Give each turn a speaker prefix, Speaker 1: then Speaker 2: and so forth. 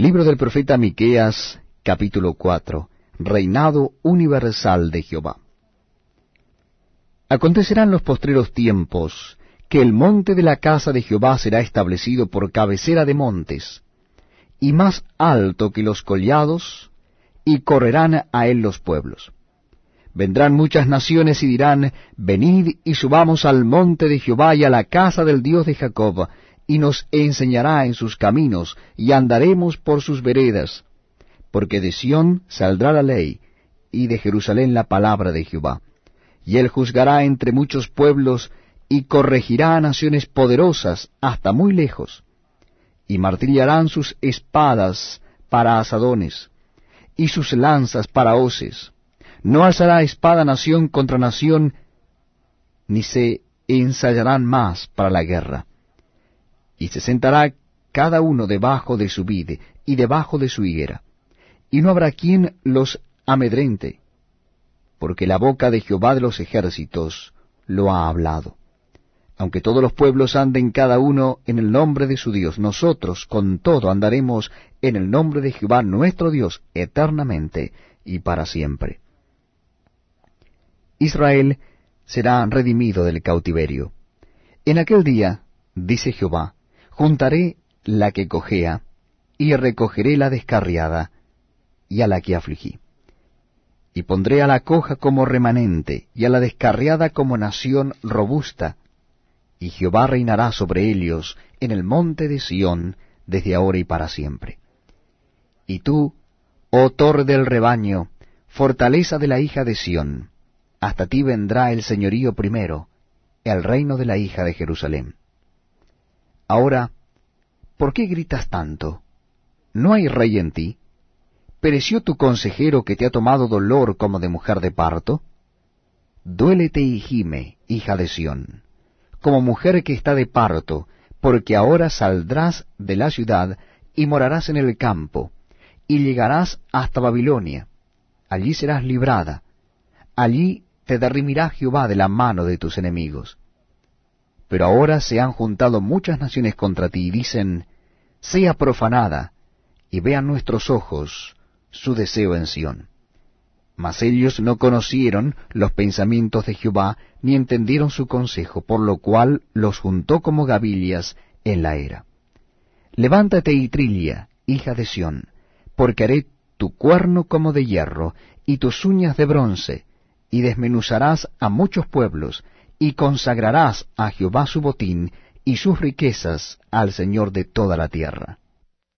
Speaker 1: Libro del profeta Miqueas, capítulo 4. Reinado universal de Jehová. Acontecerán los postreros tiempos que el monte de la casa de Jehová será establecido por cabecera de montes, y más alto que los collados, y correrán a él los pueblos. Vendrán muchas naciones y dirán, Venid y subamos al monte de Jehová y a la casa del Dios de Jacob, y nos enseñará en sus caminos, y andaremos por sus veredas, porque de Sión saldrá la ley, y de Jerusalén la palabra de Jehová. Y él juzgará entre muchos pueblos, y corregirá a naciones poderosas hasta muy lejos, y martillarán sus espadas para asadones, y sus lanzas para hoces. No alzará espada nación contra nación, ni se ensayarán más para la guerra y se sentará cada uno debajo de su vide y debajo de su higuera, y no habrá quien los amedrente, porque la boca de Jehová de los ejércitos lo ha hablado. Aunque todos los pueblos anden cada uno en el nombre de su Dios, nosotros con todo andaremos en el nombre de Jehová nuestro Dios eternamente y para siempre. Israel será redimido del cautiverio. En aquel día, dice Jehová, Juntaré la que cojea, y recogeré la descarriada, y a la que afligí. Y pondré a la coja como remanente, y a la descarriada como nación robusta, y Jehová reinará sobre ellos en el monte de Sión, desde ahora y para siempre. Y tú, oh torre del rebaño, fortaleza de la hija de Sión, hasta ti vendrá el señorío primero, el reino de la hija de Jerusalén. Ahora, ¿por qué gritas tanto? ¿No hay rey en ti? ¿Pereció tu consejero que te ha tomado dolor como de mujer de parto? Duélete y gime, hija de Sión, como mujer que está de parto, porque ahora saldrás de la ciudad y morarás en el campo, y llegarás hasta Babilonia. Allí serás librada, allí te derrimirá Jehová de la mano de tus enemigos. Pero ahora se han juntado muchas naciones contra ti y dicen, sea profanada, y vean nuestros ojos su deseo en Sión. Mas ellos no conocieron los pensamientos de Jehová, ni entendieron su consejo, por lo cual los juntó como gavillas en la era. Levántate y trilla, hija de Sión, porque haré tu cuerno como de hierro, y tus uñas de bronce, y desmenuzarás a muchos pueblos, y consagrarás a Jehová su botín y sus riquezas al Señor de toda la tierra.